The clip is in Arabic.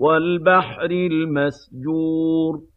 وَالْبَحْرِ الْمَسْجُورِ